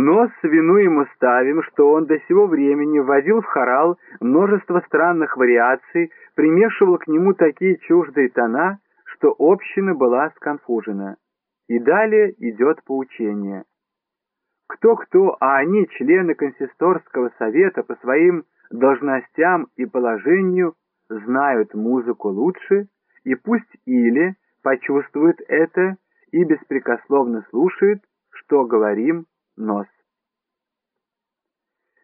Но с вину ему ставим, что он до сего времени вводил в хорал множество странных вариаций, примешивал к нему такие чуждые тона, что община была сконфужена. И далее идет поучение. Кто-кто, а они, члены консисторского совета, по своим должностям и положению, знают музыку лучше, и пусть или почувствует это и беспрекословно слушает, что говорим нос.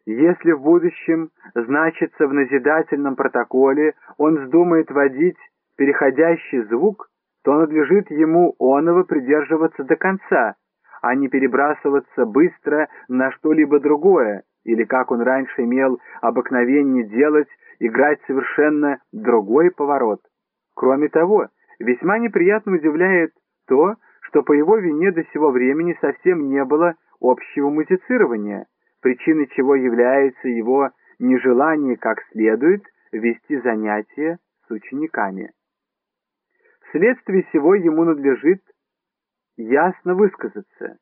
Если в будущем значится в назидательном протоколе, он вздумает водить переходящий звук, то надлежит ему оного придерживаться до конца, а не перебрасываться быстро на что-либо другое, или, как он раньше имел обыкновение делать, играть совершенно другой поворот. Кроме того, весьма неприятно удивляет то, что по его вине до сего времени совсем не было общего музицирования, причиной чего является его нежелание как следует вести занятия с учениками. Вследствие всего ему надлежит ясно высказаться,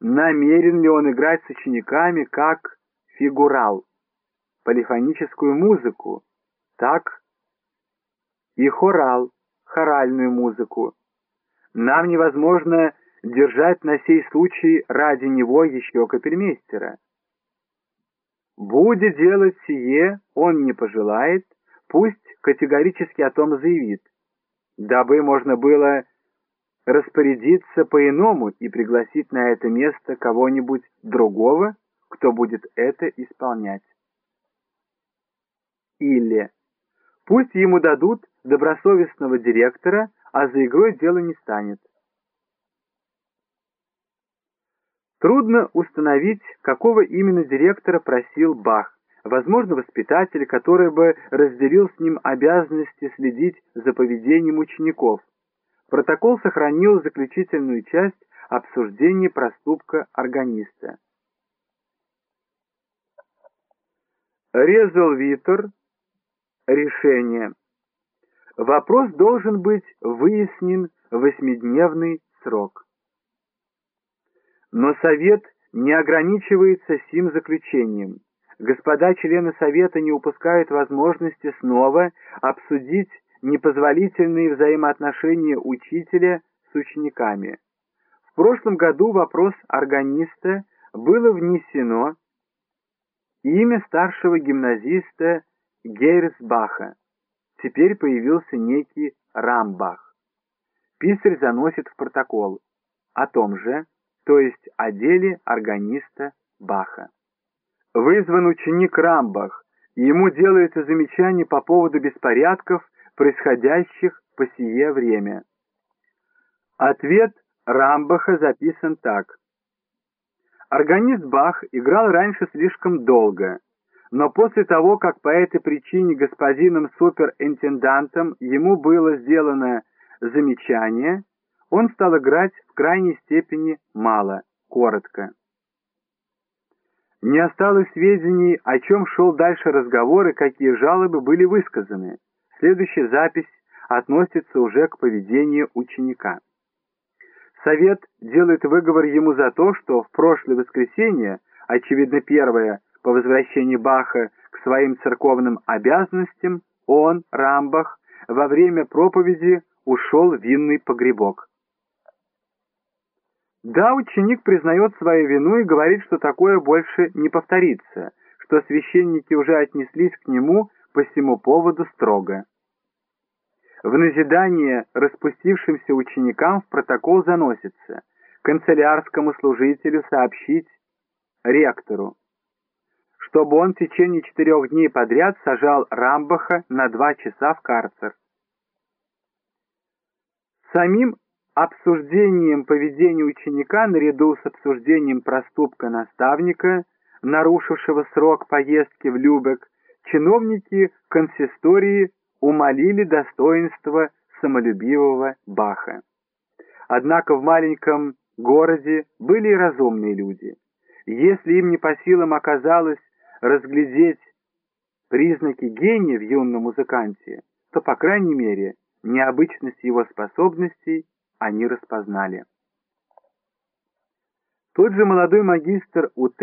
намерен ли он играть с учениками как фигурал, полифоническую музыку, так и хорал, хоральную музыку. Нам невозможно держать на сей случай ради него еще капельмейстера. Будет делать сие, он не пожелает, пусть категорически о том заявит, дабы можно было распорядиться по-иному и пригласить на это место кого-нибудь другого, кто будет это исполнять. Или пусть ему дадут добросовестного директора, а за игрой дело не станет. Трудно установить, какого именно директора просил Бах, возможно, воспитателя, который бы разделил с ним обязанности следить за поведением учеников. Протокол сохранил заключительную часть обсуждения проступка органиста. Резолвитор. Решение. Вопрос должен быть выяснен в восьмидневный срок. Но Совет не ограничивается сим заключением. Господа члены Совета не упускают возможности снова обсудить непозволительные взаимоотношения учителя с учениками. В прошлом году вопрос органиста было внесено имя старшего гимназиста Гейрсбаха. Теперь появился некий Рамбах. Писарь заносит в протокол о том же, то есть о деле органиста Баха. Вызван ученик Рамбах, и ему делается замечание по поводу беспорядков, происходящих по сие время. Ответ Рамбаха записан так. Органист Бах играл раньше слишком долго, но после того, как по этой причине господином суперинтендантом ему было сделано замечание, он стал играть крайней степени мало, коротко. Не осталось сведений, о чем шел дальше разговор и какие жалобы были высказаны. Следующая запись относится уже к поведению ученика. Совет делает выговор ему за то, что в прошлое воскресенье, очевидно первое, по возвращении Баха к своим церковным обязанностям, он, Рамбах, во время проповеди ушел в винный погребок. Да, ученик признает свою вину и говорит, что такое больше не повторится, что священники уже отнеслись к нему по всему поводу строго. В назидание распустившимся ученикам в протокол заносится канцелярскому служителю сообщить ректору, чтобы он в течение четырех дней подряд сажал Рамбаха на два часа в карцер. Самим обсуждением поведения ученика наряду с обсуждением проступка наставника, нарушившего срок поездки в Любек, чиновники консистории умолили достоинство самолюбивого Баха. Однако в маленьком городе были и разумные люди. Если им не по силам оказалось разглядеть признаки гения в юном музыканте, то, по крайней мере, необычность его способностей они распознали. Тот же молодой магистр УТ,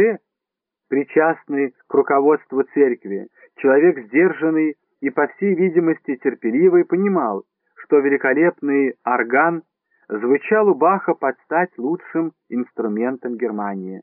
причастный к руководству церкви, человек сдержанный и, по всей видимости, терпеливый, понимал, что великолепный орган звучал у Баха под стать лучшим инструментом Германии.